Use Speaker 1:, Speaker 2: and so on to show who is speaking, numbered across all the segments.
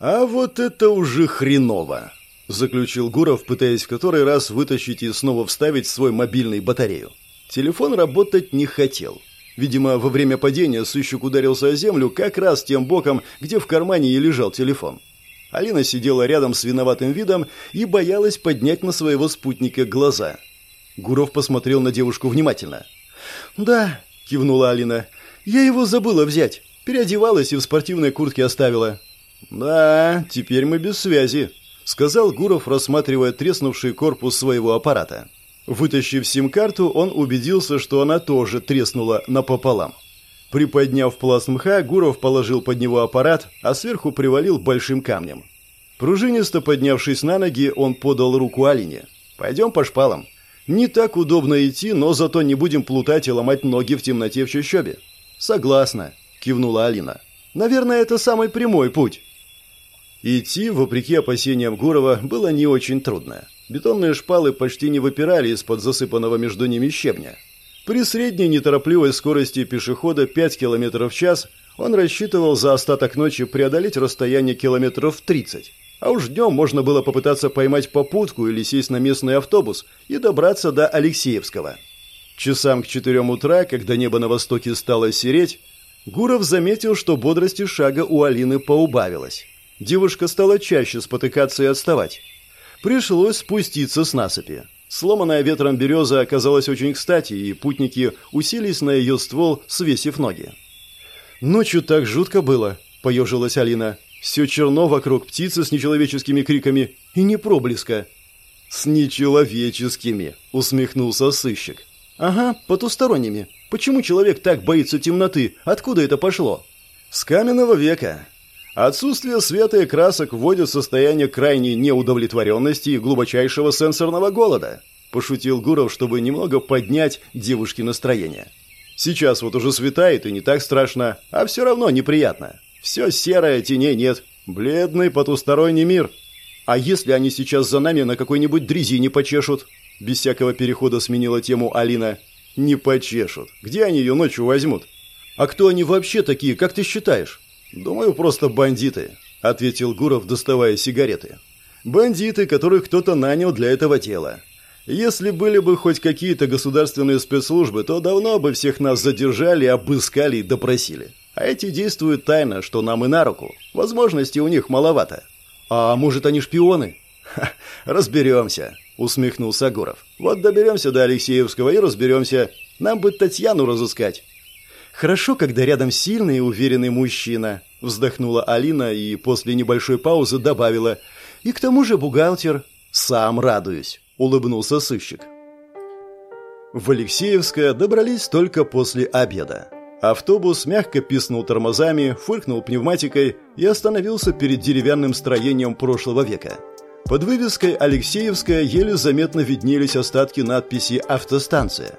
Speaker 1: А вот это уже хреново, заключил Гуров, пытаясь в который раз вытащить и снова вставить свой мобильный батарею. Телефон работать не хотел. Видимо, во время падения сыщик ударился о землю как раз тем боком, где в кармане и лежал телефон. Алина сидела рядом с виноватым видом и боялась поднять на своего спутника глаза. Гуров посмотрел на девушку внимательно. «Да», – кивнула Алина, – «я его забыла взять. Переодевалась и в спортивной куртке оставила». «Да, теперь мы без связи», – сказал Гуров, рассматривая треснувший корпус своего аппарата. Вытащив сим-карту, он убедился, что она тоже треснула напополам. Приподняв пласт мха, Гуров положил под него аппарат, а сверху привалил большим камнем. Пружинисто поднявшись на ноги, он подал руку Алине. «Пойдем по шпалам. Не так удобно идти, но зато не будем плутать и ломать ноги в темноте в чащобе». «Согласна», – кивнула Алина. «Наверное, это самый прямой путь». Идти, вопреки опасениям Гурова, было не очень трудно. Бетонные шпалы почти не выпирали из-под засыпанного между ними щебня. При средней неторопливой скорости пешехода 5 км в час он рассчитывал за остаток ночи преодолеть расстояние километров 30. А уж днем можно было попытаться поймать попутку или сесть на местный автобус и добраться до Алексеевского. Часам к 4 утра, когда небо на востоке стало сереть, Гуров заметил, что бодрости шага у Алины поубавилось. Девушка стала чаще спотыкаться и отставать. Пришлось спуститься с насыпи. Сломанная ветром береза оказалась очень кстати, и путники уселись на ее ствол, свесив ноги. «Ночью так жутко было», — поежилась Алина. «Все черно вокруг, птицы с нечеловеческими криками и не проблеска». «С нечеловеческими», — усмехнулся сыщик. «Ага, потусторонними. Почему человек так боится темноты? Откуда это пошло?» «С каменного века. Отсутствие света и красок вводит в состояние крайней неудовлетворенности и глубочайшего сенсорного голода, пошутил Гуров, чтобы немного поднять девушке настроение. Сейчас вот уже светает и не так страшно, а все равно неприятно. Все серое, теней нет. Бледный потусторонний мир. А если они сейчас за нами на какой-нибудь дрезине почешут? Без всякого перехода сменила тему Алина. Не почешут. Где они ее ночью возьмут? А кто они вообще такие, как ты считаешь? «Думаю, просто бандиты», — ответил Гуров, доставая сигареты. «Бандиты, которых кто-то нанял для этого дела. Если были бы хоть какие-то государственные спецслужбы, то давно бы всех нас задержали, обыскали и допросили. А эти действуют тайно, что нам и на руку. Возможностей у них маловато. А может, они шпионы?» Ха, «Разберемся», — усмехнулся Гуров. «Вот доберемся до Алексеевского и разберемся. Нам бы Татьяну разыскать». «Хорошо, когда рядом сильный и уверенный мужчина», – вздохнула Алина и после небольшой паузы добавила. «И к тому же бухгалтер». «Сам радуюсь», – улыбнулся сыщик. В Алексеевское добрались только после обеда. Автобус мягко писнул тормозами, фыркнул пневматикой и остановился перед деревянным строением прошлого века. Под вывеской «Алексеевская» еле заметно виднелись остатки надписи «Автостанция».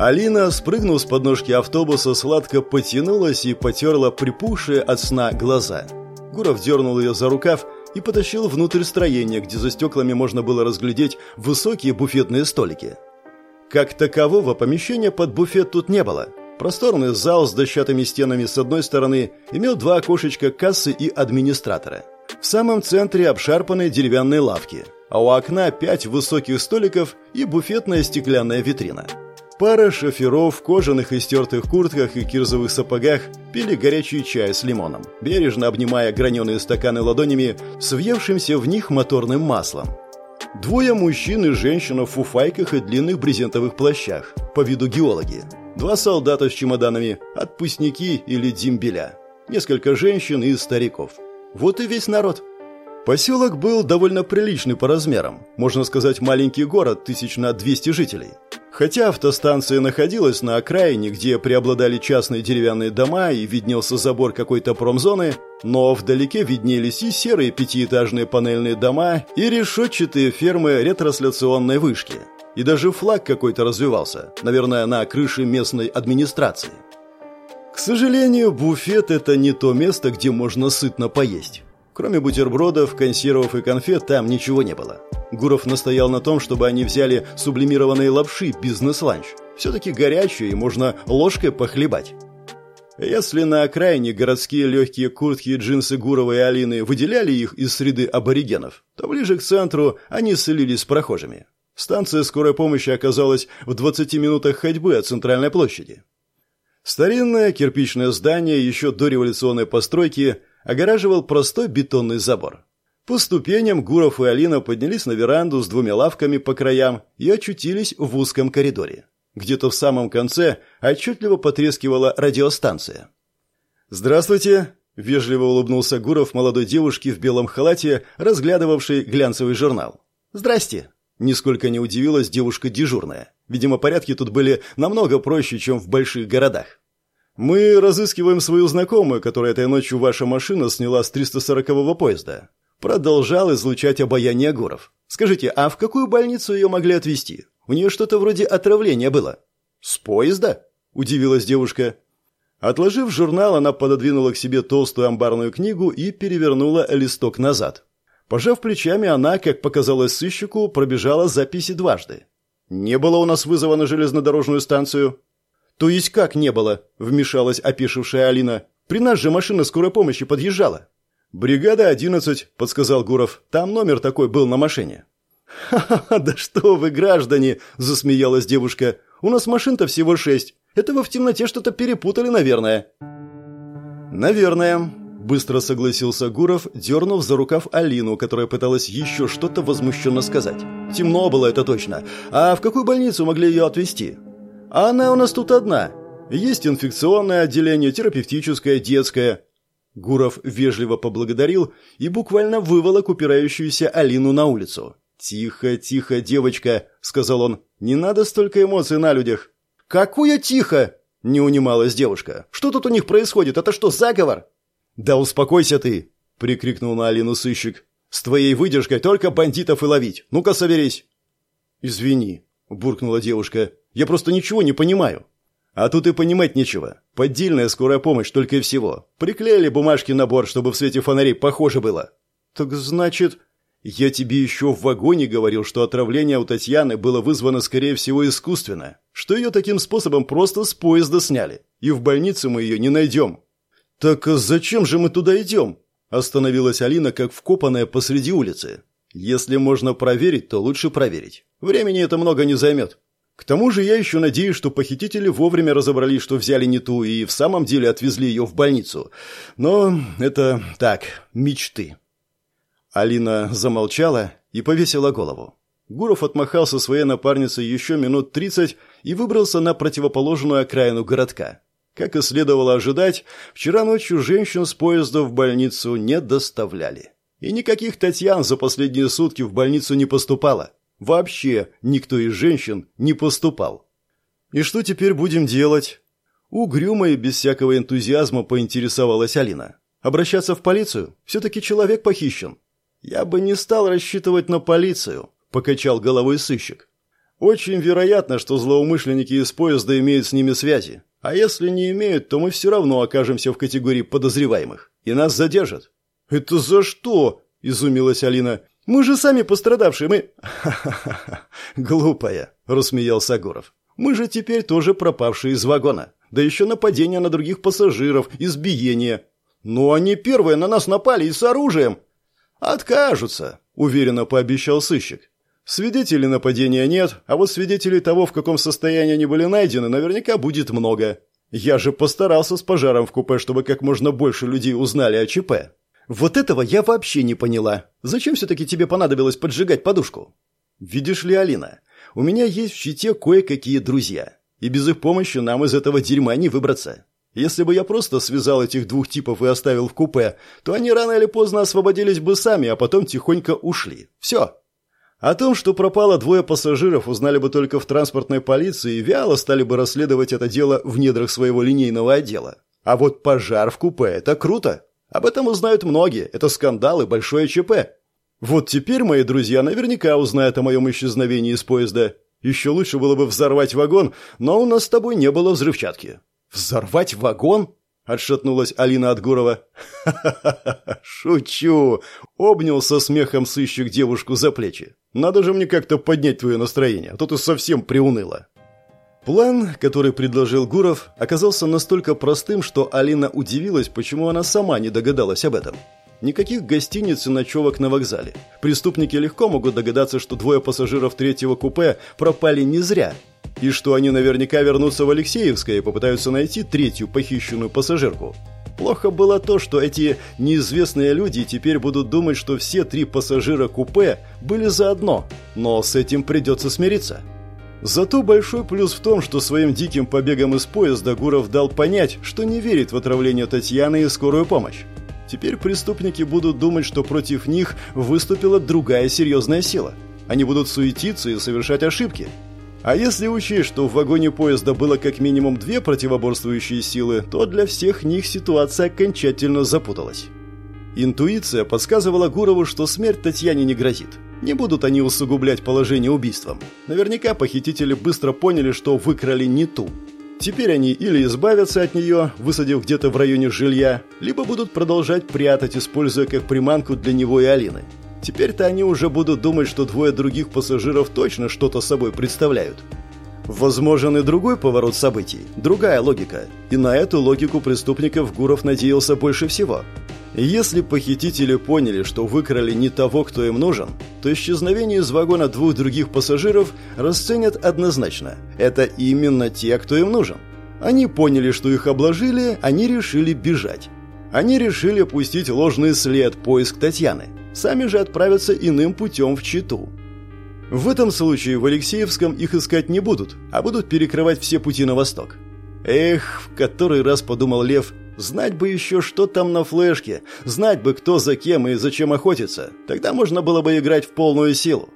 Speaker 1: Алина, спрыгнув с подножки автобуса, сладко потянулась и потерла припухшие от сна глаза. Гуров дернул ее за рукав и потащил внутрь строения, где за стеклами можно было разглядеть высокие буфетные столики. Как такового помещения под буфет тут не было. Просторный зал с дощатыми стенами с одной стороны имел два окошечка кассы и администратора. В самом центре обшарпанные деревянные лавки, а у окна пять высоких столиков и буфетная стеклянная витрина. Пара шоферов в кожаных и стертых куртках и кирзовых сапогах пили горячий чай с лимоном, бережно обнимая граненые стаканы ладонями с въевшимся в них моторным маслом. Двое мужчин и женщина в фуфайках и длинных брезентовых плащах, по виду геологи. Два солдата с чемоданами, отпускники или дембеля. Несколько женщин и стариков. Вот и весь народ. Поселок был довольно приличный по размерам. Можно сказать, маленький город, тысяч на 200 жителей. Хотя автостанция находилась на окраине, где преобладали частные деревянные дома и виднелся забор какой-то промзоны, но вдалеке виднелись и серые пятиэтажные панельные дома, и решетчатые фермы ретрансляционной вышки. И даже флаг какой-то развивался, наверное, на крыше местной администрации. К сожалению, буфет – это не то место, где можно сытно поесть. Кроме бутербродов, консервов и конфет там ничего не было. Гуров настоял на том, чтобы они взяли сублимированные лапши бизнес-ланч. Все-таки горячую и можно ложкой похлебать. Если на окраине городские легкие куртки и джинсы Гурова и Алины выделяли их из среды аборигенов, то ближе к центру они селились с прохожими. Станция скорой помощи оказалась в 20 минутах ходьбы от центральной площади. Старинное кирпичное здание еще до революционной постройки огораживал простой бетонный забор. По ступеням Гуров и Алина поднялись на веранду с двумя лавками по краям и очутились в узком коридоре. Где-то в самом конце отчетливо потрескивала радиостанция. «Здравствуйте!» – вежливо улыбнулся Гуров молодой девушке в белом халате, разглядывавшей глянцевый журнал. «Здрасте!» – нисколько не удивилась девушка дежурная. Видимо, порядки тут были намного проще, чем в больших городах. «Мы разыскиваем свою знакомую, которая этой ночью ваша машина сняла с 340-го поезда». Продолжал излучать обаяние Гуров. «Скажите, а в какую больницу ее могли отвезти? У нее что-то вроде отравления было». «С поезда?» – удивилась девушка. Отложив журнал, она пододвинула к себе толстую амбарную книгу и перевернула листок назад. Пожав плечами, она, как показалось сыщику, пробежала записи дважды. «Не было у нас вызова на железнодорожную станцию?» «То есть как не было?» – вмешалась опешившая Алина. «При нас же машина скорой помощи подъезжала». «Бригада 11», – подсказал Гуров. «Там номер такой был на машине». «Ха-ха, да что вы, граждане!» – засмеялась девушка. «У нас машин-то всего шесть. Это вы в темноте что-то перепутали, наверное». «Наверное», – быстро согласился Гуров, дернув за рукав Алину, которая пыталась еще что-то возмущенно сказать. «Темно было, это точно. А в какую больницу могли ее отвезти?» «А она у нас тут одна. Есть инфекционное отделение, терапевтическое, детское». Гуров вежливо поблагодарил и буквально выволок упирающуюся Алину на улицу. «Тихо, тихо, девочка», — сказал он. «Не надо столько эмоций на людях». «Какое тихо?» — не унималась девушка. «Что тут у них происходит? Это что, заговор?» «Да успокойся ты!» — прикрикнул на Алину сыщик. «С твоей выдержкой только бандитов и ловить. Ну-ка, соберись!» «Извини», — буркнула девушка. «Я просто ничего не понимаю». «А тут и понимать нечего. Поддельная скорая помощь только и всего. Приклеили бумажки на борт, чтобы в свете фонарей похоже было». «Так значит...» Я тебе еще в вагоне говорил, что отравление у Татьяны было вызвано, скорее всего, искусственно, что ее таким способом просто с поезда сняли, и в больнице мы ее не найдем. Так зачем же мы туда идем? Остановилась Алина, как вкопанная посреди улицы. Если можно проверить, то лучше проверить. Времени это много не займет. К тому же я еще надеюсь, что похитители вовремя разобрались, что взяли не ту, и в самом деле отвезли ее в больницу. Но это так, мечты. Алина замолчала и повесила голову. Гуров отмахался своей напарницей еще минут тридцать и выбрался на противоположную окраину городка. Как и следовало ожидать, вчера ночью женщин с поезда в больницу не доставляли. И никаких Татьян за последние сутки в больницу не поступало. Вообще никто из женщин не поступал. «И что теперь будем делать?» Угрюмо и без всякого энтузиазма поинтересовалась Алина. «Обращаться в полицию? Все-таки человек похищен». «Я бы не стал рассчитывать на полицию», – покачал головой сыщик. «Очень вероятно, что злоумышленники из поезда имеют с ними связи. А если не имеют, то мы все равно окажемся в категории подозреваемых. И нас задержат». «Это за что?» – изумилась Алина. «Мы же сами пострадавшие, мы...» «Ха-ха-ха, глупая», – рассмеялся Гуров. «Мы же теперь тоже пропавшие из вагона. Да еще нападение на других пассажиров, избиение. Но они первые на нас напали и с оружием!» «Откажутся», – уверенно пообещал сыщик. «Свидетелей нападения нет, а вот свидетелей того, в каком состоянии они были найдены, наверняка будет много. Я же постарался с пожаром в купе, чтобы как можно больше людей узнали о ЧП. Вот этого я вообще не поняла. Зачем все-таки тебе понадобилось поджигать подушку? Видишь ли, Алина, у меня есть в щите кое-какие друзья, и без их помощи нам из этого дерьма не выбраться. Если бы я просто связал этих двух типов и оставил в купе, то они рано или поздно освободились бы сами, а потом тихонько ушли. Все. О том, что пропало двое пассажиров, узнали бы только в транспортной полиции и вяло стали бы расследовать это дело в недрах своего линейного отдела. А вот пожар в купе – это круто. Об этом узнают многие. Это скандал и большое ЧП. Вот теперь мои друзья наверняка узнают о моем исчезновении из поезда. Еще лучше было бы взорвать вагон, но у нас с тобой не было взрывчатки. «Взорвать вагон?» – отшатнулась Алина от Гурова. «Ха-ха-ха! Шучу!» – обнял со смехом сыщик девушку за плечи. «Надо же мне как-то поднять твое настроение, а то ты совсем приуныла». План, который предложил Гуров, оказался настолько простым, что Алина удивилась, почему она сама не догадалась об этом. Никаких гостиниц и ночевок на вокзале. Преступники легко могут догадаться, что двое пассажиров третьего купе пропали не зря, и что они наверняка вернутся в Алексеевское и попытаются найти третью похищенную пассажирку. Плохо было то, что эти неизвестные люди теперь будут думать, что все три пассажира купе были заодно, но с этим придется смириться. Зато большой плюс в том, что своим диким побегом из поезда Гуров дал понять, что не верит в отравление Татьяны и скорую помощь. Теперь преступники будут думать, что против них выступила другая серьезная сила. Они будут суетиться и совершать ошибки. А если учесть, что в вагоне поезда было как минимум две противоборствующие силы, то для всех них ситуация окончательно запуталась. Интуиция подсказывала Гурову, что смерть Татьяне не грозит. Не будут они усугублять положение убийством. Наверняка похитители быстро поняли, что выкрали не ту. Теперь они или избавятся от нее, высадив где-то в районе жилья, либо будут продолжать прятать, используя как приманку для него и Алины. Теперь-то они уже будут думать, что двое других пассажиров точно что-то собой представляют. Возможен и другой поворот событий, другая логика. И на эту логику преступников Гуров надеялся больше всего. Если похитители поняли, что выкрали не того, кто им нужен, то исчезновение из вагона двух других пассажиров расценят однозначно. Это именно те, кто им нужен. Они поняли, что их обложили, они решили бежать. Они решили пустить ложный след поиск Татьяны. Сами же отправятся иным путем в Читу. В этом случае в Алексеевском их искать не будут, а будут перекрывать все пути на восток. Эх, в который раз подумал Лев, Знать бы еще, что там на флешке, знать бы, кто за кем и зачем охотится. Тогда можно было бы играть в полную силу.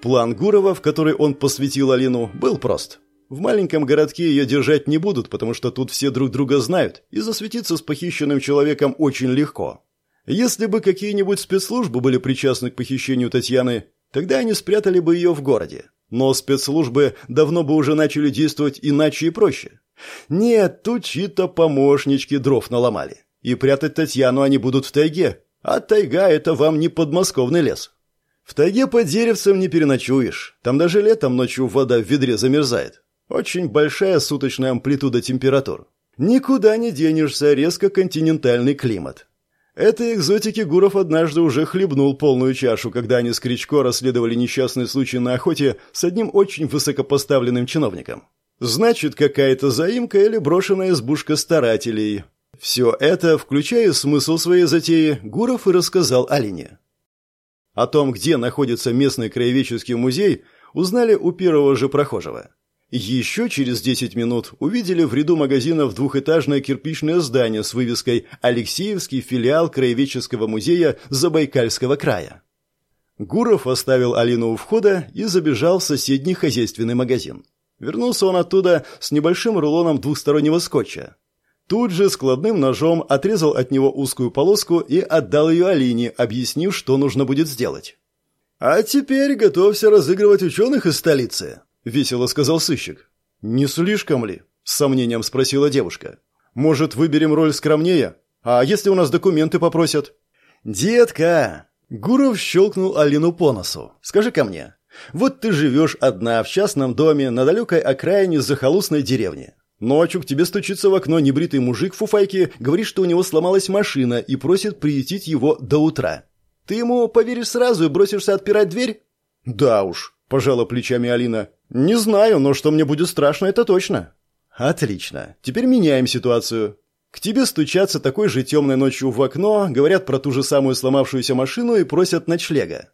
Speaker 1: План Гурова, в который он посвятил Алину, был прост. В маленьком городке ее держать не будут, потому что тут все друг друга знают, и засветиться с похищенным человеком очень легко. Если бы какие-нибудь спецслужбы были причастны к похищению Татьяны, тогда они спрятали бы ее в городе. Но спецслужбы давно бы уже начали действовать иначе и проще. Нет, тут чьи-то помощнички дров наломали. И прятать Татьяну они будут в тайге. А тайга — это вам не подмосковный лес. В тайге под деревцем не переночуешь. Там даже летом ночью вода в ведре замерзает. Очень большая суточная амплитуда температур. Никуда не денешься, резко континентальный климат. Этой экзотики Гуров однажды уже хлебнул полную чашу, когда они с Кричко расследовали несчастный случай на охоте с одним очень высокопоставленным чиновником. Значит, какая-то заимка или брошенная избушка старателей. Все это, включая смысл своей затеи, Гуров и рассказал Алине. О том, где находится местный краеведческий музей, узнали у первого же прохожего. Еще через 10 минут увидели в ряду магазинов двухэтажное кирпичное здание с вывеской «Алексеевский филиал Краеведческого музея Забайкальского края». Гуров оставил Алину у входа и забежал в соседний хозяйственный магазин. Вернулся он оттуда с небольшим рулоном двухстороннего скотча. Тут же складным ножом отрезал от него узкую полоску и отдал ее Алине, объяснив, что нужно будет сделать. «А теперь готовься разыгрывать ученых из столицы», — весело сказал сыщик. «Не слишком ли?» — с сомнением спросила девушка. «Может, выберем роль скромнее? А если у нас документы попросят?» «Детка!» Гуров щелкнул Алину по носу. «Скажи ко мне, вот ты живешь одна в частном доме на далекой окраине захолустной деревни. Ночью к тебе стучится в окно небритый мужик в фуфайке, говорит, что у него сломалась машина и просит приютить его до утра. Ты ему поверишь сразу и бросишься отпирать дверь? Да уж, пожала плечами Алина. Не знаю, но что мне будет страшно, это точно. Отлично. Теперь меняем ситуацию. К тебе стучатся такой же темной ночью в окно, говорят про ту же самую сломавшуюся машину и просят ночлега.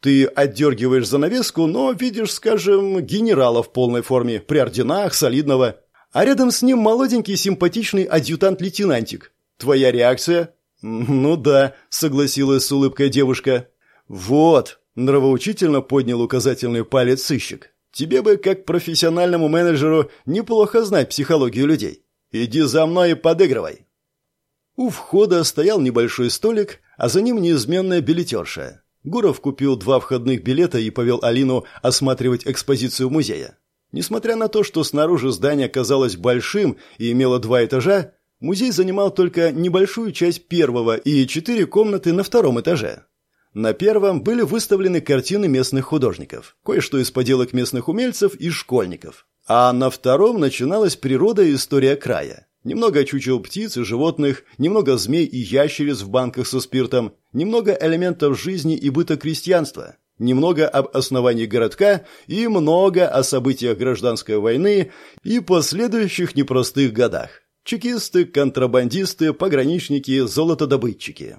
Speaker 1: Ты отдергиваешь занавеску, но видишь, скажем, генерала в полной форме, при орденах, солидного. А рядом с ним молоденький симпатичный адъютант-лейтенантик. Твоя реакция? Ну да, согласилась с улыбкой девушка. Вот, нравоучительно поднял указательный палец сыщик. Тебе бы, как профессиональному менеджеру, неплохо знать психологию людей. Иди за мной и подыгрывай. У входа стоял небольшой столик, а за ним неизменная билетерша. Гуров купил два входных билета и повел Алину осматривать экспозицию музея. Несмотря на то, что снаружи здание казалось большим и имело два этажа, музей занимал только небольшую часть первого и четыре комнаты на втором этаже. На первом были выставлены картины местных художников, кое-что из поделок местных умельцев и школьников. А на втором начиналась природа и история края. Немного чучел птиц и животных, немного змей и ящериц в банках со спиртом, немного элементов жизни и быта крестьянства, немного об основании городка и много о событиях гражданской войны и последующих непростых годах. Чекисты, контрабандисты, пограничники, золотодобытчики.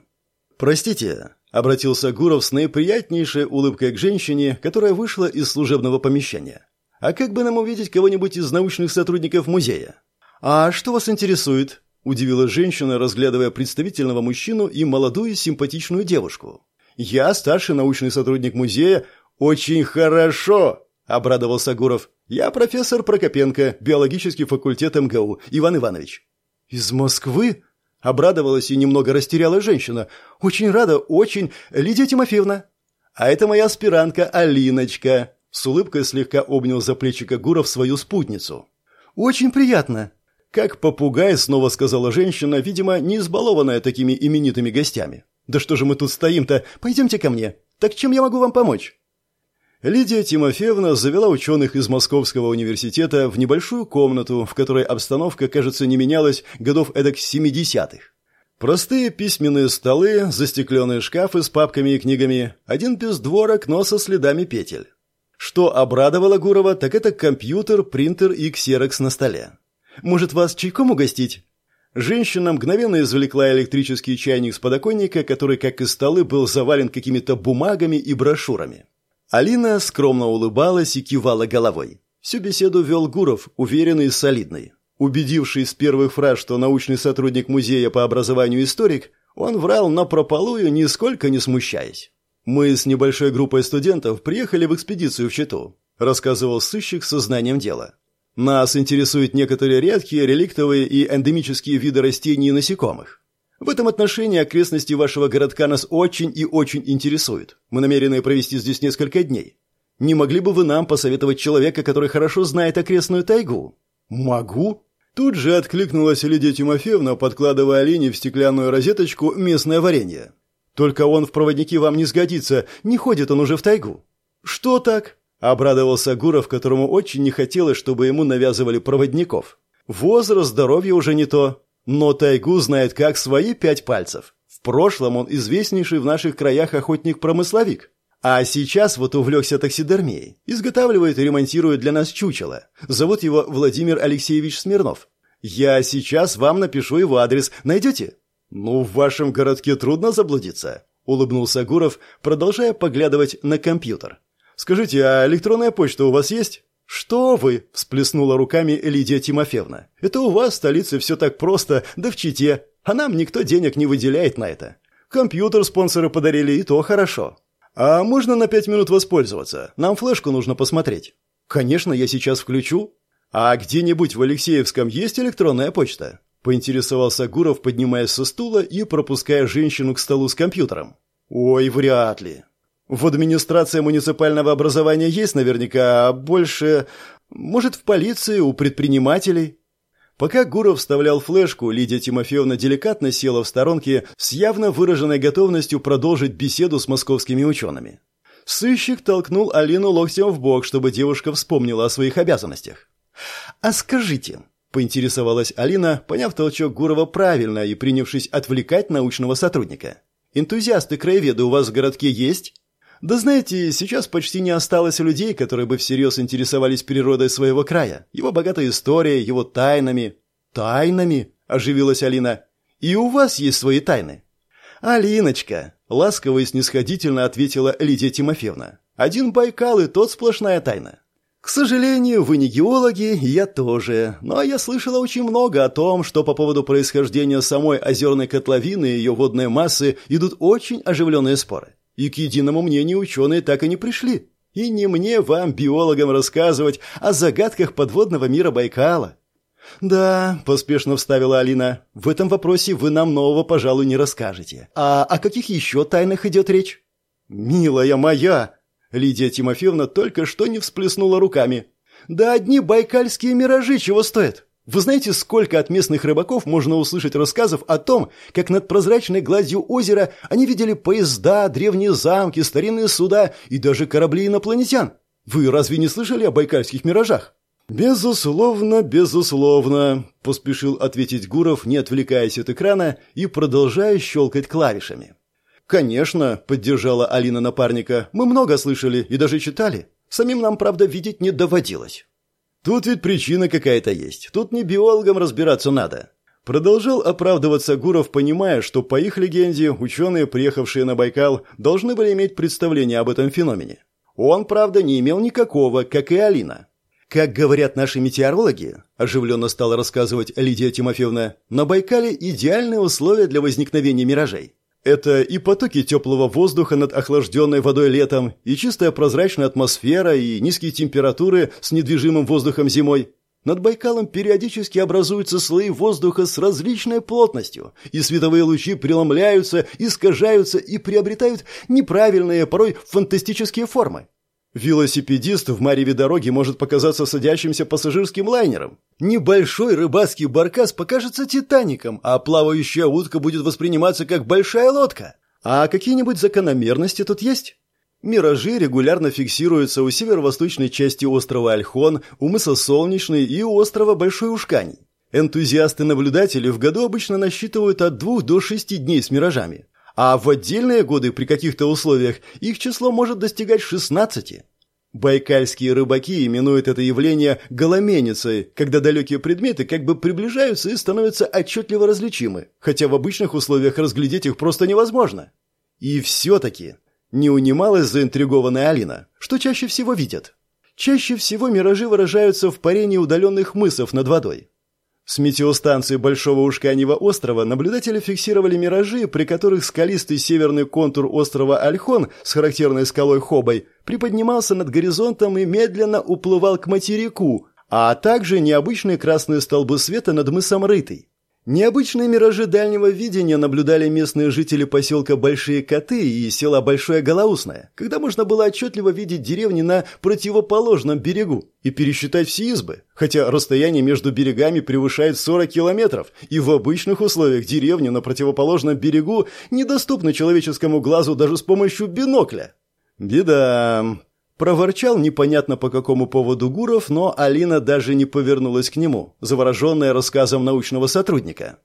Speaker 1: «Простите», — обратился Гуров с наиприятнейшей улыбкой к женщине, которая вышла из служебного помещения. «А как бы нам увидеть кого-нибудь из научных сотрудников музея?» «А что вас интересует?» – удивилась женщина, разглядывая представительного мужчину и молодую симпатичную девушку. «Я старший научный сотрудник музея. Очень хорошо!» – обрадовался Гуров. «Я профессор Прокопенко, биологический факультет МГУ, Иван Иванович». «Из Москвы?» – обрадовалась и немного растеряла женщина. «Очень рада, очень. Лидия Тимофеевна». «А это моя аспирантка Алиночка», – с улыбкой слегка обнял за плечико Гуров свою спутницу. «Очень приятно», как попугай, снова сказала женщина, видимо, не избалованная такими именитыми гостями. «Да что же мы тут стоим-то? Пойдемте ко мне. Так чем я могу вам помочь?» Лидия Тимофеевна завела ученых из Московского университета в небольшую комнату, в которой обстановка, кажется, не менялась годов эдак 70-х. Простые письменные столы, застекленные шкафы с папками и книгами, один без дворок, но со следами петель. Что обрадовало Гурова, так это компьютер, принтер и ксерокс на столе. Может, вас чайком угостить?» Женщина мгновенно извлекла электрический чайник с подоконника, который, как и столы, был завален какими-то бумагами и брошюрами. Алина скромно улыбалась и кивала головой. Всю беседу вел Гуров, уверенный и солидный. Убедившись с первых фраз, что научный сотрудник музея по образованию историк, он врал напропалую, нисколько не смущаясь. «Мы с небольшой группой студентов приехали в экспедицию в Читу», рассказывал сыщик со знанием дела. Нас интересуют некоторые редкие, реликтовые и эндемические виды растений и насекомых. В этом отношении окрестности вашего городка нас очень и очень интересуют. Мы намерены провести здесь несколько дней. Не могли бы вы нам посоветовать человека, который хорошо знает окрестную тайгу? Могу. Тут же откликнулась Лидия Тимофеевна, подкладывая Алине в стеклянную розеточку местное варенье. Только он в проводники вам не сгодится, не ходит он уже в тайгу. Что так? Обрадовался Гуров, которому очень не хотелось, чтобы ему навязывали проводников. Возраст, здоровье уже не то. Но тайгу знает как свои пять пальцев. В прошлом он известнейший в наших краях охотник-промысловик. А сейчас вот увлекся таксидермией. Изготавливает и ремонтирует для нас чучело. Зовут его Владимир Алексеевич Смирнов. Я сейчас вам напишу его адрес. Найдете? Ну, в вашем городке трудно заблудиться, улыбнулся Гуров, продолжая поглядывать на компьютер. «Скажите, а электронная почта у вас есть?» «Что вы?» – всплеснула руками Лидия Тимофеевна. «Это у вас в столице все так просто, да в Чите. А нам никто денег не выделяет на это. Компьютер спонсоры подарили, и то хорошо. А можно на пять минут воспользоваться? Нам флешку нужно посмотреть». «Конечно, я сейчас включу». «А где-нибудь в Алексеевском есть электронная почта?» – поинтересовался Гуров, поднимаясь со стула и пропуская женщину к столу с компьютером. «Ой, вряд ли. В администрации муниципального образования есть наверняка, а больше... Может, в полиции, у предпринимателей? Пока Гуров вставлял флешку, Лидия Тимофеевна деликатно села в сторонке с явно выраженной готовностью продолжить беседу с московскими учеными. Сыщик толкнул Алину локтем в бок, чтобы девушка вспомнила о своих обязанностях. «А скажите», — поинтересовалась Алина, поняв толчок Гурова правильно и принявшись отвлекать научного сотрудника. «Энтузиасты-краеведы у вас в городке есть?» Да знаете, сейчас почти не осталось людей, которые бы всерьез интересовались природой своего края, его богатой историей, его тайнами. Тайнами? Оживилась Алина. И у вас есть свои тайны. Алиночка, ласково и снисходительно ответила Лидия Тимофеевна. Один Байкал и тот сплошная тайна. К сожалению, вы не геологи, я тоже. Но я слышала очень много о том, что по поводу происхождения самой озерной котловины и ее водной массы идут очень оживленные споры. И к единому мнению ученые так и не пришли. И не мне вам, биологам, рассказывать о загадках подводного мира Байкала. «Да», — поспешно вставила Алина, — «в этом вопросе вы нам нового, пожалуй, не расскажете. А о каких еще тайнах идет речь?» «Милая моя!» Лидия Тимофеевна только что не всплеснула руками. «Да одни байкальские миражи чего стоят? Вы знаете, сколько от местных рыбаков можно услышать рассказов о том, как над прозрачной гладью озера они видели поезда, древние замки, старинные суда и даже корабли инопланетян? Вы разве не слышали о байкальских миражах? «Безусловно, безусловно», – поспешил ответить Гуров, не отвлекаясь от экрана и продолжая щелкать клавишами. «Конечно», – поддержала Алина напарника, – «мы много слышали и даже читали. Самим нам, правда, видеть не доводилось». «Тут ведь причина какая-то есть. Тут не биологам разбираться надо». Продолжал оправдываться Гуров, понимая, что по их легенде ученые, приехавшие на Байкал, должны были иметь представление об этом феномене. Он, правда, не имел никакого, как и Алина. Как говорят наши метеорологи, оживленно стала рассказывать Лидия Тимофеевна, на Байкале идеальные условия для возникновения миражей. Это и потоки теплого воздуха над охлажденной водой летом, и чистая прозрачная атмосфера, и низкие температуры с недвижимым воздухом зимой. Над Байкалом периодически образуются слои воздуха с различной плотностью, и световые лучи преломляются, искажаются и приобретают неправильные, порой фантастические формы. Велосипедист в мареве дороги может показаться садящимся пассажирским лайнером. Небольшой рыбацкий баркас покажется Титаником, а плавающая утка будет восприниматься как большая лодка. А какие-нибудь закономерности тут есть? Миражи регулярно фиксируются у северо-восточной части острова Альхон, у мыса Солнечный и у острова Большой Ушканий. Энтузиасты-наблюдатели в году обычно насчитывают от двух до шести дней с миражами а в отдельные годы при каких-то условиях их число может достигать 16. Байкальские рыбаки именуют это явление голоменицей, когда далекие предметы как бы приближаются и становятся отчетливо различимы, хотя в обычных условиях разглядеть их просто невозможно. И все-таки не унималась заинтригованная Алина, что чаще всего видят. Чаще всего миражи выражаются в парении удаленных мысов над водой. С метеостанции Большого Ушканьего острова наблюдатели фиксировали миражи, при которых скалистый северный контур острова Альхон с характерной скалой Хобой приподнимался над горизонтом и медленно уплывал к материку, а также необычные красные столбы света над мысом Рытый. Необычные миражи дальнего видения наблюдали местные жители поселка Большие Коты и села Большое Голоусное, когда можно было отчетливо видеть деревни на противоположном берегу и пересчитать все избы, хотя расстояние между берегами превышает 40 километров, и в обычных условиях деревни на противоположном берегу недоступны человеческому глазу даже с помощью бинокля. Беда. Проворчал непонятно по какому поводу Гуров, но Алина даже не повернулась к нему, завороженная рассказом научного сотрудника.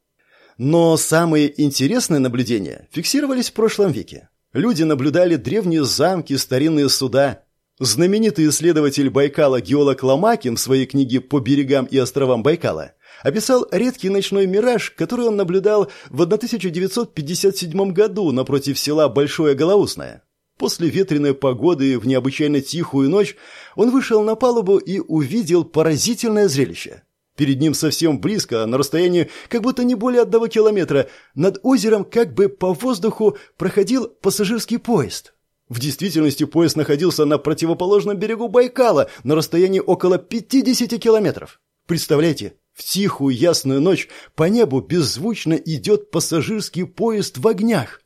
Speaker 1: Но самые интересные наблюдения фиксировались в прошлом веке. Люди наблюдали древние замки, старинные суда. Знаменитый исследователь Байкала геолог Ломакин в своей книге «По берегам и островам Байкала» описал редкий ночной мираж, который он наблюдал в 1957 году напротив села Большое Голоусное. После ветреной погоды в необычайно тихую ночь он вышел на палубу и увидел поразительное зрелище. Перед ним совсем близко, на расстоянии как будто не более одного километра, над озером как бы по воздуху проходил пассажирский поезд. В действительности поезд находился на противоположном берегу Байкала, на расстоянии около 50 километров. Представляете, в тихую ясную ночь по небу беззвучно идет пассажирский поезд в огнях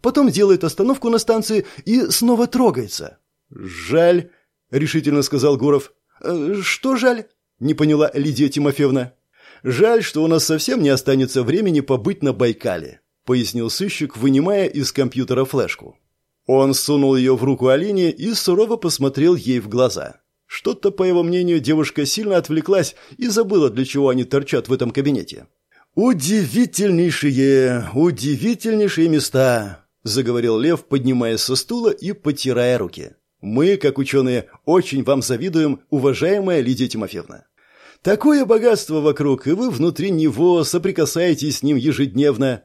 Speaker 1: потом делает остановку на станции и снова трогается. «Жаль», — решительно сказал Гуров. «Э, «Что жаль?» — не поняла Лидия Тимофеевна. «Жаль, что у нас совсем не останется времени побыть на Байкале», — пояснил сыщик, вынимая из компьютера флешку. Он сунул ее в руку Алине и сурово посмотрел ей в глаза. Что-то, по его мнению, девушка сильно отвлеклась и забыла, для чего они торчат в этом кабинете. «Удивительнейшие, удивительнейшие места!» Заговорил Лев, поднимаясь со стула и потирая руки. Мы, как ученые, очень вам завидуем, уважаемая Лидия Тимофеевна. Такое богатство вокруг, и вы внутри него соприкасаетесь с ним ежедневно.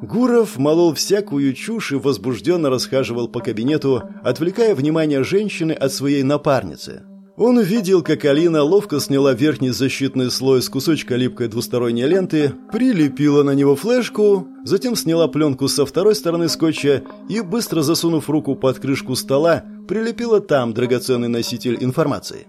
Speaker 1: Гуров молол всякую чушь и возбужденно расхаживал по кабинету, отвлекая внимание женщины от своей напарницы. Он увидел, как Алина ловко сняла верхний защитный слой с кусочка липкой двусторонней ленты, прилепила на него флешку, затем сняла пленку со второй стороны скотча и, быстро засунув руку под крышку стола, прилепила там драгоценный носитель информации.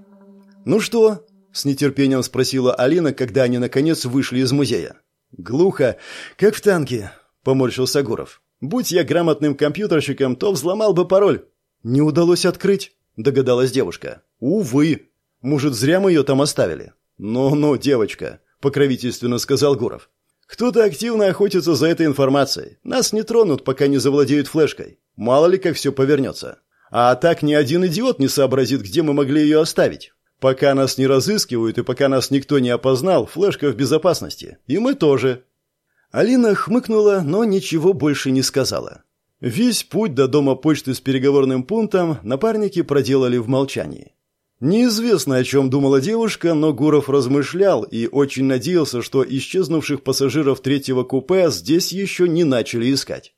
Speaker 1: «Ну что?» – с нетерпением спросила Алина, когда они, наконец, вышли из музея. «Глухо, как в танке», – поморщился Гуров. «Будь я грамотным компьютерщиком, то взломал бы пароль». «Не удалось открыть», – догадалась девушка. «Увы. Может, зря мы ее там оставили?» «Ну-ну, девочка», — покровительственно сказал Гуров. «Кто-то активно охотится за этой информацией. Нас не тронут, пока не завладеют флешкой. Мало ли, как все повернется. А так ни один идиот не сообразит, где мы могли ее оставить. Пока нас не разыскивают и пока нас никто не опознал, флешка в безопасности. И мы тоже». Алина хмыкнула, но ничего больше не сказала. Весь путь до дома почты с переговорным пунктом напарники проделали в молчании. Неизвестно, о чем думала девушка, но Гуров размышлял и очень надеялся, что исчезнувших пассажиров третьего купе здесь еще не начали искать.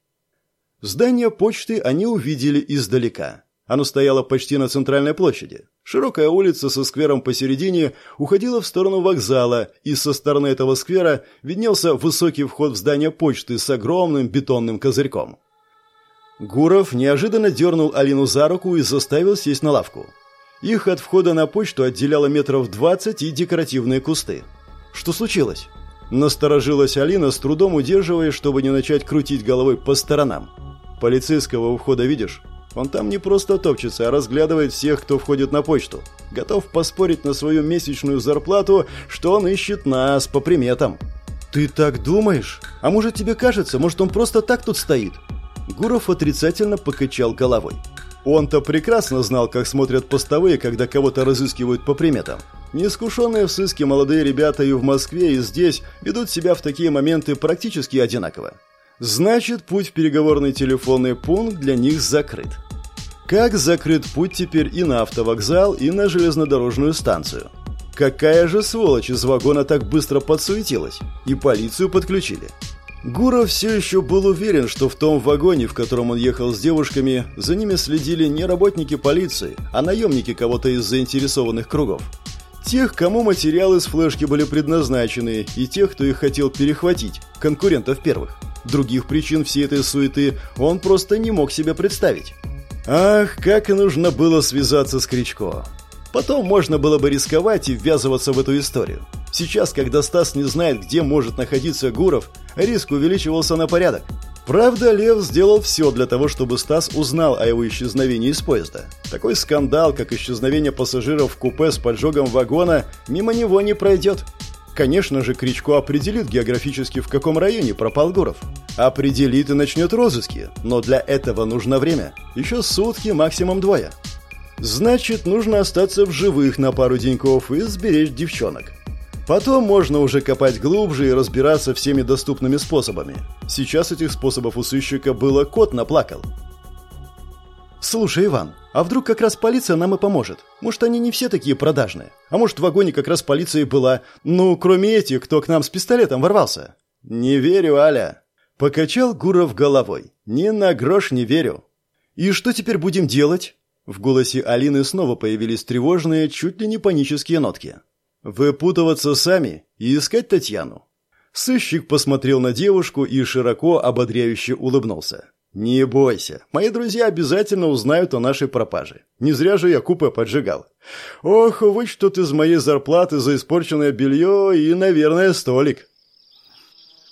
Speaker 1: Здание почты они увидели издалека. Оно стояло почти на центральной площади. Широкая улица со сквером посередине уходила в сторону вокзала, и со стороны этого сквера виднелся высокий вход в здание почты с огромным бетонным козырьком. Гуров неожиданно дернул Алину за руку и заставил сесть на лавку. Их от входа на почту отделяло метров двадцать и декоративные кусты. Что случилось? Насторожилась Алина, с трудом удерживая, чтобы не начать крутить головой по сторонам. Полицейского у входа видишь? Он там не просто топчется, а разглядывает всех, кто входит на почту. Готов поспорить на свою месячную зарплату, что он ищет нас по приметам. «Ты так думаешь? А может тебе кажется, может он просто так тут стоит?» Гуров отрицательно покачал головой. Он-то прекрасно знал, как смотрят постовые, когда кого-то разыскивают по приметам. Неискушенные в сыске молодые ребята и в Москве, и здесь ведут себя в такие моменты практически одинаково. Значит, путь в переговорный телефонный пункт для них закрыт. Как закрыт путь теперь и на автовокзал, и на железнодорожную станцию. Какая же сволочь из вагона так быстро подсуетилась? И полицию подключили. Гуров все еще был уверен, что в том вагоне, в котором он ехал с девушками, за ними следили не работники полиции, а наемники кого-то из заинтересованных кругов. Тех, кому материалы с флешки были предназначены, и тех, кто их хотел перехватить, конкурентов первых. Других причин всей этой суеты он просто не мог себе представить. Ах, как нужно было связаться с Кричко. Потом можно было бы рисковать и ввязываться в эту историю. Сейчас, когда Стас не знает, где может находиться Гуров, риск увеличивался на порядок. Правда, Лев сделал все для того, чтобы Стас узнал о его исчезновении из поезда. Такой скандал, как исчезновение пассажиров в купе с поджогом вагона, мимо него не пройдет. Конечно же, Кричко определит географически, в каком районе пропал Гуров. Определит и начнет розыски, но для этого нужно время. Еще сутки, максимум двое. Значит, нужно остаться в живых на пару деньков и сберечь девчонок. Потом можно уже копать глубже и разбираться всеми доступными способами. Сейчас этих способов у сыщика было кот наплакал. «Слушай, Иван, а вдруг как раз полиция нам и поможет? Может, они не все такие продажные? А может, в вагоне как раз полиция и была? Ну, кроме этих, кто к нам с пистолетом ворвался?» «Не верю, Аля!» Покачал Гуров головой. «Ни на грош не верю». «И что теперь будем делать?» В голосе Алины снова появились тревожные, чуть ли не панические нотки. «Выпутываться сами и искать Татьяну». Сыщик посмотрел на девушку и широко ободряюще улыбнулся. «Не бойся, мои друзья обязательно узнают о нашей пропаже. Не зря же я купе поджигал. Ох, вычтут из моей зарплаты за испорченное белье и, наверное, столик».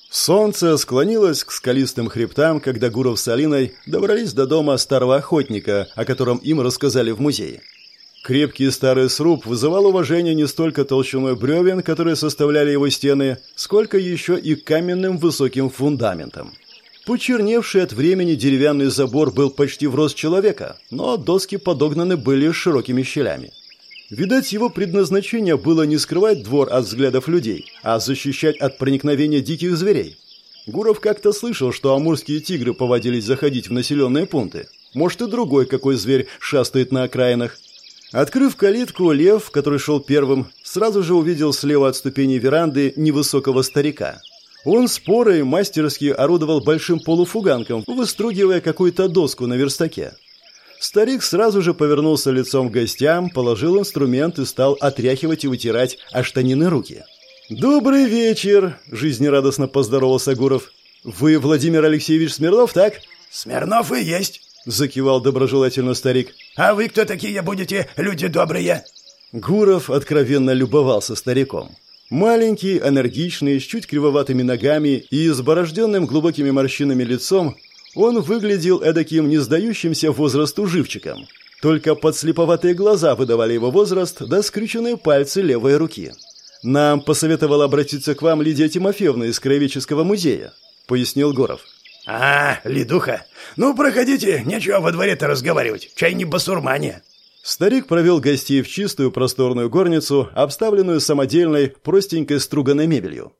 Speaker 1: Солнце склонилось к скалистым хребтам, когда Гуров с Алиной добрались до дома старого охотника, о котором им рассказали в музее. Крепкий старый сруб вызывал уважение не столько толщиной бревен, которые составляли его стены, сколько еще и каменным высоким фундаментом. Почерневший от времени деревянный забор был почти в рост человека, но доски подогнаны были широкими щелями. Видать, его предназначение было не скрывать двор от взглядов людей, а защищать от проникновения диких зверей. Гуров как-то слышал, что амурские тигры повадились заходить в населенные пункты. Может, и другой какой зверь шастает на окраинах. Открыв калитку, лев, который шел первым, сразу же увидел слева от ступени веранды невысокого старика. Он спорой мастерски орудовал большим полуфуганком, выстругивая какую-то доску на верстаке. Старик сразу же повернулся лицом к гостям, положил инструмент и стал отряхивать и вытирать о штанины руки. «Добрый вечер!» – жизнерадостно поздоровался Гуров. «Вы Владимир Алексеевич Смирнов, так?»
Speaker 2: «Смирнов и есть!»
Speaker 1: – закивал доброжелательно старик.
Speaker 2: «А вы кто такие будете, люди добрые?»
Speaker 1: Гуров откровенно любовался стариком. Маленький, энергичный, с чуть кривоватыми ногами и изборожденным глубокими морщинами лицом, он выглядел эдаким не сдающимся возрасту живчиком. Только подслеповатые глаза выдавали его возраст, да скрюченные пальцы левой руки. «Нам посоветовала обратиться к вам Лидия Тимофеевна из Краеведческого музея», — пояснил Горов.
Speaker 2: «А, Лидуха, ну проходите, нечего во дворе-то разговаривать, чай не басурмане».
Speaker 1: Старик провел гостей в чистую просторную горницу, обставленную самодельной, простенькой струганной мебелью.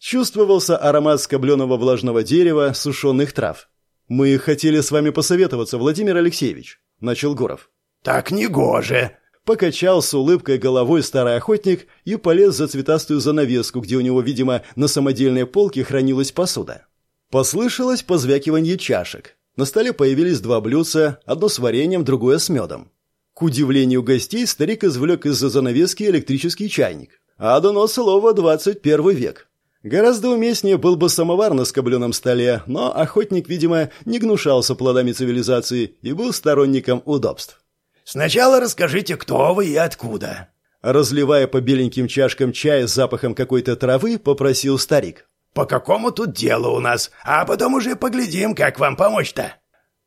Speaker 1: Чувствовался аромат скобленного влажного дерева, сушеных трав. «Мы хотели с вами посоветоваться, Владимир Алексеевич», — начал Гуров.
Speaker 2: «Так не гоже!»
Speaker 1: Покачал с улыбкой головой старый охотник и полез за цветастую занавеску, где у него, видимо, на самодельной полке хранилась посуда. Послышалось позвякивание чашек. На столе появились два блюдца, одно с вареньем, другое с медом. К удивлению гостей старик извлек из-за занавески электрический чайник. А дано слово «21 век». Гораздо уместнее был бы самовар на скобленном столе, но охотник, видимо, не гнушался плодами цивилизации и был сторонником удобств.
Speaker 2: «Сначала расскажите, кто вы и откуда».
Speaker 1: Разливая по беленьким чашкам чай с запахом какой-то травы, попросил старик.
Speaker 2: «По какому тут делу у нас? А потом уже поглядим, как вам помочь-то».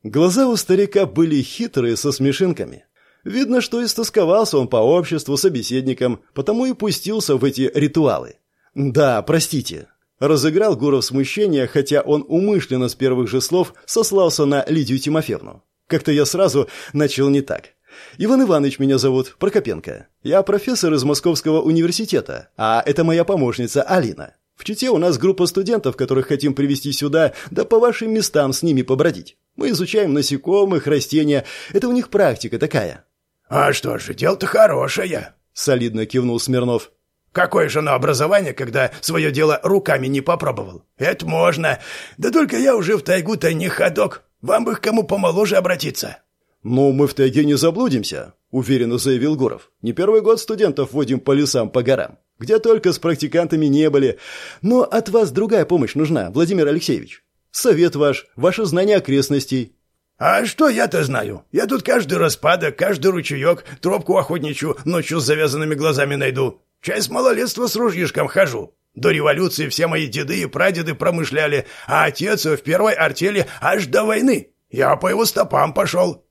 Speaker 1: Глаза у старика были хитрые, со смешинками. Видно, что истосковался он по обществу, собеседникам, потому и пустился в эти ритуалы. «Да, простите». Разыграл Гуров смущение, хотя он умышленно с первых же слов сослался на Лидию Тимофеевну. Как-то я сразу начал не так. «Иван Иванович меня зовут, Прокопенко. Я профессор из Московского университета, а это моя помощница Алина. В Чите у нас группа студентов, которых хотим привести сюда, да по вашим местам с ними побродить. Мы изучаем насекомых, растения. Это у них практика такая».
Speaker 2: «А что же, дело-то хорошее», —
Speaker 1: солидно кивнул Смирнов.
Speaker 2: Какое же оно образование, когда свое дело руками не попробовал? Это можно. Да только я уже в тайгу-то не ходок. Вам бы к кому помоложе обратиться.
Speaker 1: «Ну, мы в тайге не заблудимся», — уверенно заявил Гуров. «Не первый год студентов водим по лесам, по горам. Где только с практикантами не были. Но от вас другая помощь нужна, Владимир Алексеевич. Совет ваш, ваше знание окрестностей».
Speaker 2: «А что я-то знаю? Я тут каждый распадок, каждый ручеек, тропку охотничью ночью с завязанными глазами найду. Часть малолетства с ружьишком хожу. До революции все мои деды и прадеды промышляли, а отец в первой артели аж до войны. Я по его стопам пошел».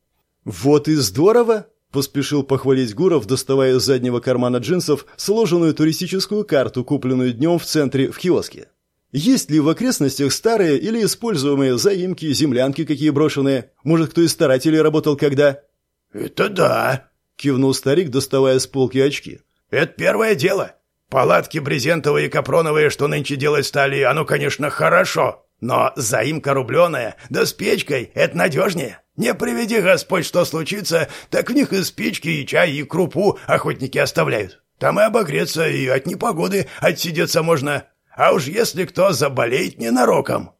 Speaker 1: «Вот и здорово!» — поспешил похвалить Гуров, доставая из заднего кармана джинсов сложенную туристическую карту, купленную днем в центре в киоске. «Есть ли в окрестностях старые или используемые заимки, землянки какие брошенные? Может, кто из старателей работал когда?»
Speaker 2: «Это да!» — кивнул старик, доставая с полки очки. Это первое дело. Палатки брезентовые и капроновые, что нынче делать стали, оно, конечно, хорошо. Но заимка рубленая, да с печкой, это надежнее. Не приведи Господь, что случится, так в них и спички, и чай, и крупу охотники оставляют. Там и обогреться, и от непогоды отсидеться можно. А уж если кто заболеет ненароком.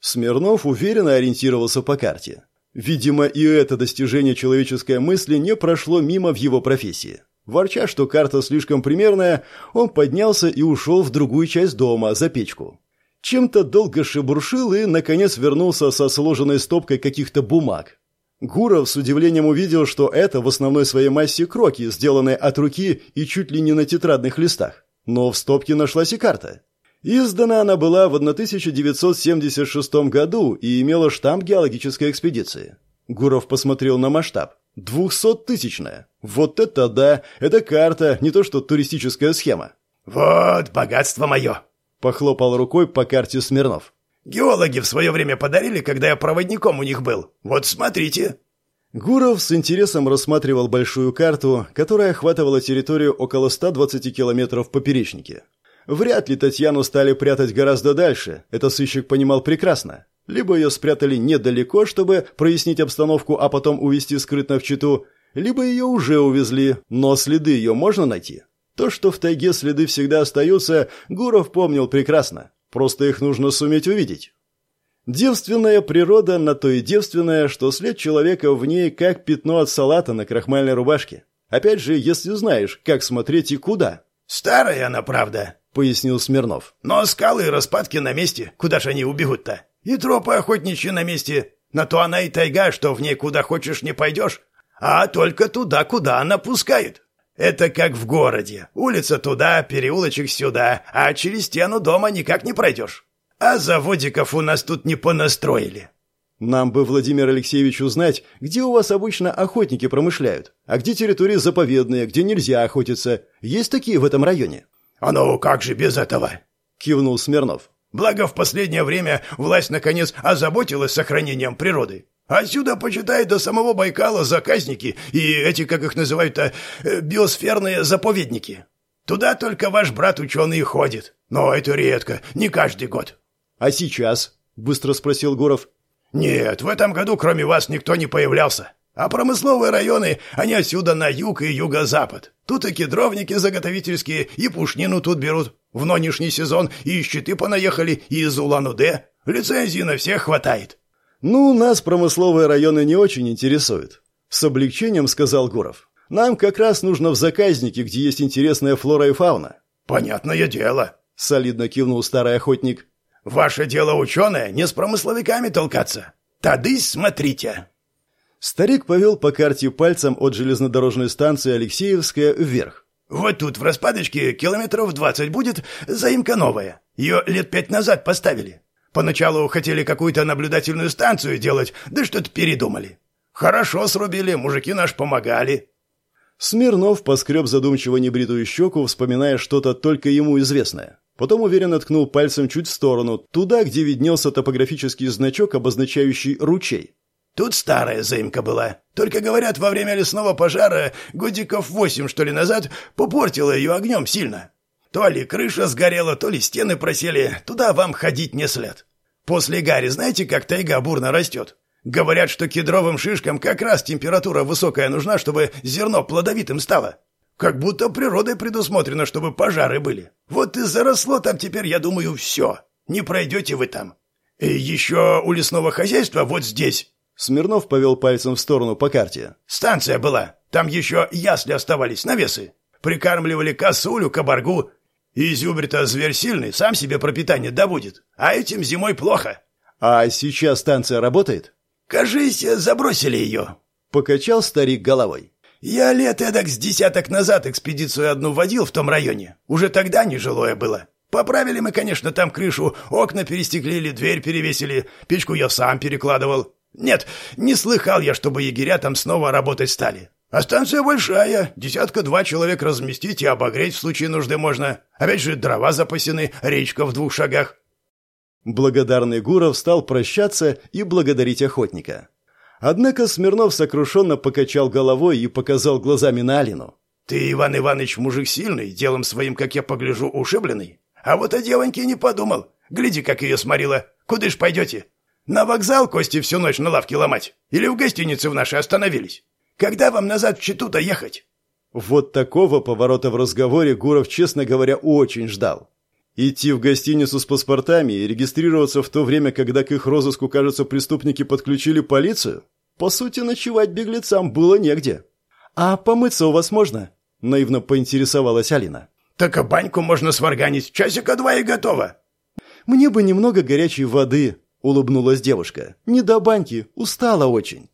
Speaker 1: Смирнов уверенно ориентировался по карте. Видимо, и это достижение человеческой мысли не прошло мимо в его профессии. Ворча, что карта слишком примерная, он поднялся и ушел в другую часть дома, за печку. Чем-то долго шебуршил и, наконец, вернулся со сложенной стопкой каких-то бумаг. Гуров с удивлением увидел, что это в основной своей массе кроки, сделанные от руки и чуть ли не на тетрадных листах. Но в стопке нашлась и карта. Издана она была в 1976 году и имела штамп геологической экспедиции. Гуров посмотрел на масштаб. Двухсоттысячная. Вот это да! Это карта, не то что туристическая схема.
Speaker 2: «Вот богатство мое!»
Speaker 1: — похлопал рукой по карте Смирнов.
Speaker 2: «Геологи в свое время подарили, когда я проводником у них был. Вот смотрите!»
Speaker 1: Гуров с интересом рассматривал большую карту, которая охватывала территорию около 120 километров в поперечнике. Вряд ли Татьяну стали прятать гораздо дальше, это сыщик понимал прекрасно. Либо ее спрятали недалеко, чтобы прояснить обстановку, а потом увезти скрытно в Читу, либо ее уже увезли, но следы ее можно найти. То, что в тайге следы всегда остаются, Гуров помнил прекрасно. Просто их нужно суметь увидеть. Девственная природа на то и девственная, что след человека в ней как пятно от салата на крахмальной рубашке. Опять же, если знаешь, как смотреть и куда.
Speaker 2: «Старая она, правда», — пояснил Смирнов. «Но скалы и распадки на месте. Куда ж они убегут-то?» И тропы охотничьи на месте. На то она и тайга, что в ней куда хочешь не пойдешь, а только туда, куда она пускает. Это как в городе. Улица туда, переулочек сюда, а через стену дома никак не пройдешь. А заводиков у нас тут не понастроили.
Speaker 1: Нам бы, Владимир Алексеевич, узнать, где у вас обычно охотники промышляют, а где территории заповедные, где нельзя охотиться. Есть такие в этом районе?
Speaker 2: А ну, как же без этого? Кивнул Смирнов. Благо, в последнее время власть, наконец, озаботилась сохранением природы. Отсюда, почитай, до самого Байкала заказники и эти, как их называют-то, э, биосферные заповедники. Туда только ваш брат-ученый ходит. Но это редко, не каждый год».
Speaker 1: «А сейчас?» — быстро спросил Гуров.
Speaker 2: «Нет, в этом году кроме вас никто не появлялся. А промысловые районы, они отсюда на юг и юго-запад. Тут и кедровники заготовительские, и пушнину тут берут. В нынешний сезон и щиты понаехали, и из Улан-Удэ. Лицензии на всех хватает».
Speaker 1: «Ну, нас промысловые районы не очень интересуют», — с облегчением сказал Гуров. «Нам как раз нужно в заказнике, где есть интересная флора и фауна».
Speaker 2: «Понятное дело», —
Speaker 1: солидно кивнул старый охотник.
Speaker 2: «Ваше дело ученое, не с промысловиками толкаться. Тадысь смотрите».
Speaker 1: Старик повел по карте пальцем от железнодорожной станции Алексеевская вверх.
Speaker 2: «Вот тут в распадочке километров двадцать будет заимка новая. Ее лет пять назад поставили. Поначалу хотели какую-то наблюдательную станцию делать, да что-то передумали. Хорошо срубили, мужики наш помогали».
Speaker 1: Смирнов поскреб задумчиво небритую щеку, вспоминая что-то только ему известное. Потом уверенно ткнул пальцем чуть в сторону, туда, где виднелся топографический значок, обозначающий ручей.
Speaker 2: Тут старая заимка была. Только, говорят, во время лесного пожара, годиков восемь, что ли, назад, попортила ее огнем сильно. То ли крыша сгорела, то ли стены просели. Туда вам ходить не след. После гари знаете, как тайга бурно растет? Говорят, что кедровым шишкам как раз температура высокая нужна, чтобы зерно плодовитым стало. Как будто природой предусмотрено, чтобы пожары были. Вот и заросло там теперь, я думаю, все. Не пройдете вы там. И еще у лесного хозяйства вот здесь
Speaker 1: Смирнов повел пальцем в сторону по карте.
Speaker 2: «Станция была. Там еще ясли оставались, навесы. Прикармливали косулю, кабаргу. Изюбрь-то зверь сильный, сам себе пропитание добудет. А этим зимой плохо».
Speaker 1: «А сейчас станция работает?»
Speaker 2: «Кажись, забросили ее».
Speaker 1: Покачал старик головой.
Speaker 2: «Я лет эдак с десяток назад экспедицию одну водил в том районе. Уже тогда нежилое было. Поправили мы, конечно, там крышу, окна перестеклили, дверь перевесили, печку я сам перекладывал. Нет, не слыхал я, чтобы егеря там снова работать стали. А станция большая, десятка-два человек разместить и обогреть в случае нужды можно. Опять же, дрова запасены, речка в двух шагах.
Speaker 1: Благодарный Гуров стал прощаться и благодарить охотника. Однако Смирнов сокрушенно покачал головой и показал глазами на Алину.
Speaker 2: «Ты, Иван Иванович, мужик сильный, делом своим, как я погляжу, ушибленный. А вот о девоньке не подумал. Гляди, как ее сморила. Куда ж пойдете? На вокзал кости всю ночь на лавке ломать? Или в гостинице в нашей остановились? Когда вам назад в Читу-то ехать?»
Speaker 1: Вот такого поворота в разговоре Гуров, честно говоря, очень ждал. Идти в гостиницу с паспортами и регистрироваться в то время, когда к их розыску, кажется, преступники подключили полицию? По сути, ночевать беглецам было негде. «А помыться у вас можно?» – наивно поинтересовалась Алина.
Speaker 2: «Так а баньку можно сварганить. Часика два и готово».
Speaker 1: «Мне бы немного горячей воды», улыбнулась девушка. «Не до баньки, устала очень».